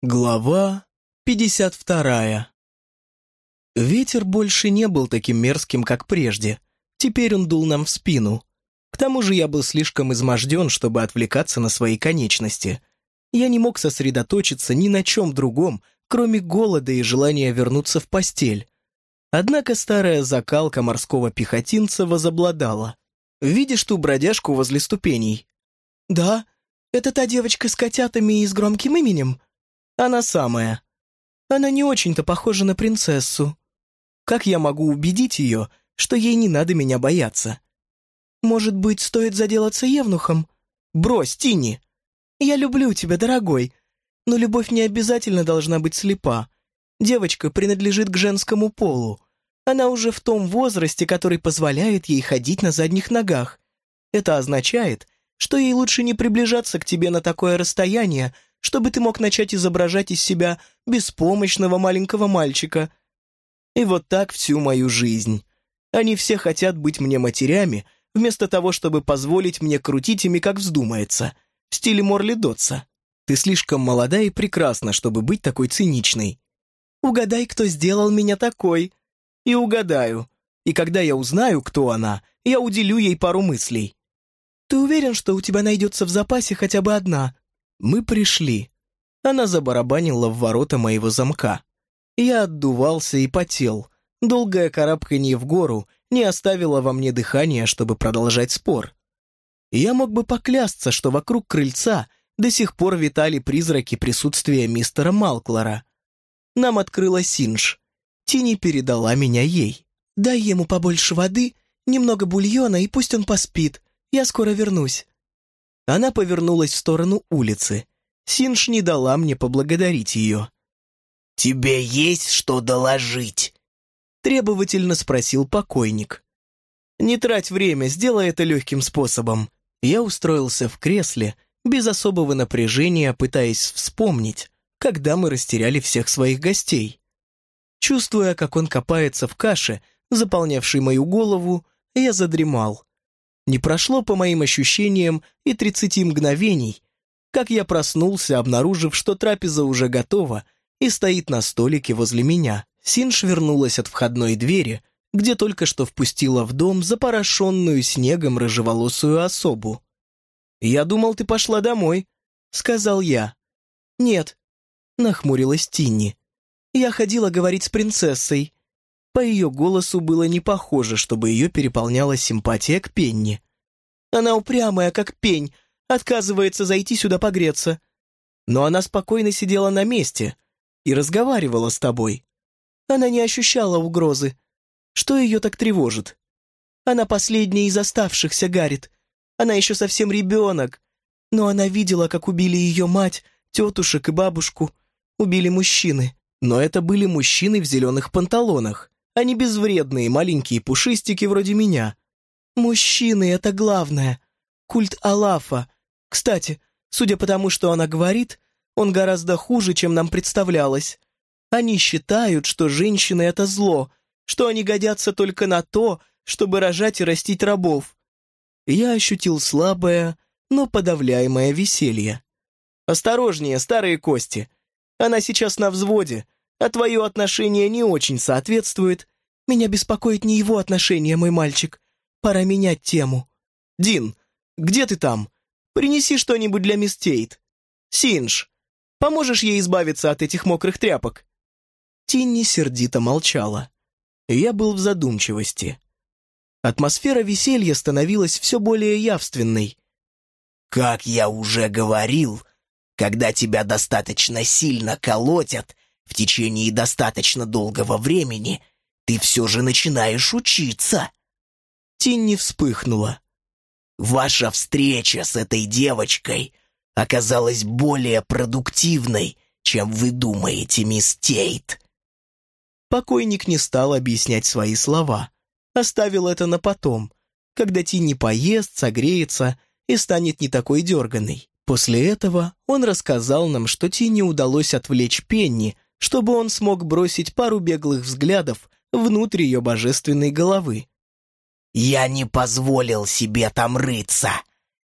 Глава 52 Ветер больше не был таким мерзким, как прежде. Теперь он дул нам в спину. К тому же я был слишком изможден, чтобы отвлекаться на свои конечности. Я не мог сосредоточиться ни на чем другом, кроме голода и желания вернуться в постель. Однако старая закалка морского пехотинца возобладала. «Видишь ту бродяжку возле ступеней?» «Да, это та девочка с котятами и с громким именем?» Она самая. Она не очень-то похожа на принцессу. Как я могу убедить ее, что ей не надо меня бояться? Может быть, стоит заделаться евнухом? Брось, Тини. Я люблю тебя, дорогой. Но любовь не обязательно должна быть слепа. Девочка принадлежит к женскому полу. Она уже в том возрасте, который позволяет ей ходить на задних ногах. Это означает, что ей лучше не приближаться к тебе на такое расстояние, чтобы ты мог начать изображать из себя беспомощного маленького мальчика. И вот так всю мою жизнь. Они все хотят быть мне матерями, вместо того, чтобы позволить мне крутить ими, как вздумается, в стиле Морли Дотса. Ты слишком молода и прекрасна, чтобы быть такой циничной. Угадай, кто сделал меня такой. И угадаю. И когда я узнаю, кто она, я уделю ей пару мыслей. Ты уверен, что у тебя найдется в запасе хотя бы одна? Мы пришли. Она забарабанила в ворота моего замка. Я отдувался и потел. Долгое карабканье в гору не оставило во мне дыхания, чтобы продолжать спор. Я мог бы поклясться, что вокруг крыльца до сих пор витали призраки присутствия мистера Малклора. Нам открыла Синж. Тини передала меня ей. «Дай ему побольше воды, немного бульона, и пусть он поспит. Я скоро вернусь». Она повернулась в сторону улицы. Синж не дала мне поблагодарить ее. «Тебе есть что доложить?» Требовательно спросил покойник. «Не трать время, сделай это легким способом». Я устроился в кресле, без особого напряжения, пытаясь вспомнить, когда мы растеряли всех своих гостей. Чувствуя, как он копается в каше, заполнявшей мою голову, я задремал. Не прошло, по моим ощущениям, и тридцати мгновений, как я проснулся, обнаружив, что трапеза уже готова и стоит на столике возле меня. Синж вернулась от входной двери, где только что впустила в дом запорошенную снегом рыжеволосую особу. «Я думал, ты пошла домой», — сказал я. «Нет», — нахмурилась Тинни. «Я ходила говорить с принцессой. По ее голосу было не похоже, чтобы ее переполняла симпатия к Пенни. Она упрямая, как пень, отказывается зайти сюда погреться. Но она спокойно сидела на месте и разговаривала с тобой. Она не ощущала угрозы. Что ее так тревожит? Она последняя из оставшихся, Гаррит. Она еще совсем ребенок. Но она видела, как убили ее мать, тетушек и бабушку. Убили мужчины. Но это были мужчины в зеленых панталонах а не безвредные маленькие пушистики вроде меня. Мужчины — это главное. Культ Алафа. Кстати, судя по тому, что она говорит, он гораздо хуже, чем нам представлялось. Они считают, что женщины — это зло, что они годятся только на то, чтобы рожать и растить рабов. Я ощутил слабое, но подавляемое веселье. «Осторожнее, старые кости. Она сейчас на взводе, а твое отношение не очень соответствует. Меня беспокоит не его отношение, мой мальчик. Пора менять тему. Дин, где ты там? Принеси что-нибудь для мисс Тейт. Синж, поможешь ей избавиться от этих мокрых тряпок?» Тинни сердито молчала. Я был в задумчивости. Атмосфера веселья становилась все более явственной. «Как я уже говорил, когда тебя достаточно сильно колотят, в течение достаточно долгого времени ты все же начинаешь учиться». Тинни вспыхнула. «Ваша встреча с этой девочкой оказалась более продуктивной, чем вы думаете, мисс Тейт». Покойник не стал объяснять свои слова. Оставил это на потом, когда Тинни поест, согреется и станет не такой дерганой. После этого он рассказал нам, что Тинни удалось отвлечь Пенни чтобы он смог бросить пару беглых взглядов внутрь ее божественной головы. «Я не позволил себе там рыться.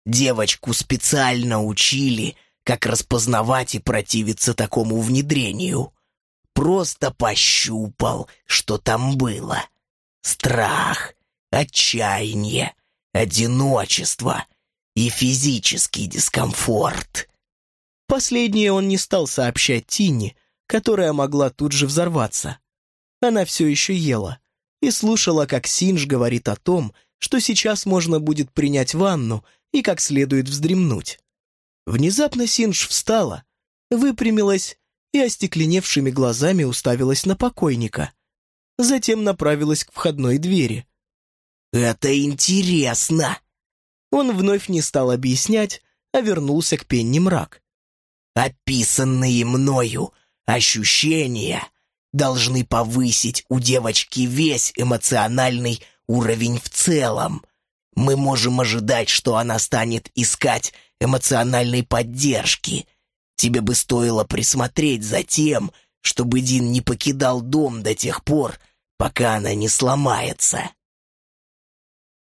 Девочку специально учили, как распознавать и противиться такому внедрению. Просто пощупал, что там было. Страх, отчаяние, одиночество и физический дискомфорт. Последнее он не стал сообщать Тине, которая могла тут же взорваться. Она все еще ела и слушала, как Синж говорит о том, что сейчас можно будет принять ванну и как следует вздремнуть. Внезапно Синж встала, выпрямилась и остекленевшими глазами уставилась на покойника. Затем направилась к входной двери. «Это интересно!» Он вновь не стал объяснять, а вернулся к Пенни Мрак. «Описанные мною ощущения должны повысить у девочки весь эмоциональный уровень в целом. Мы можем ожидать, что она станет искать эмоциональной поддержки. Тебе бы стоило присмотреть за тем, чтобы Дин не покидал дом до тех пор, пока она не сломается.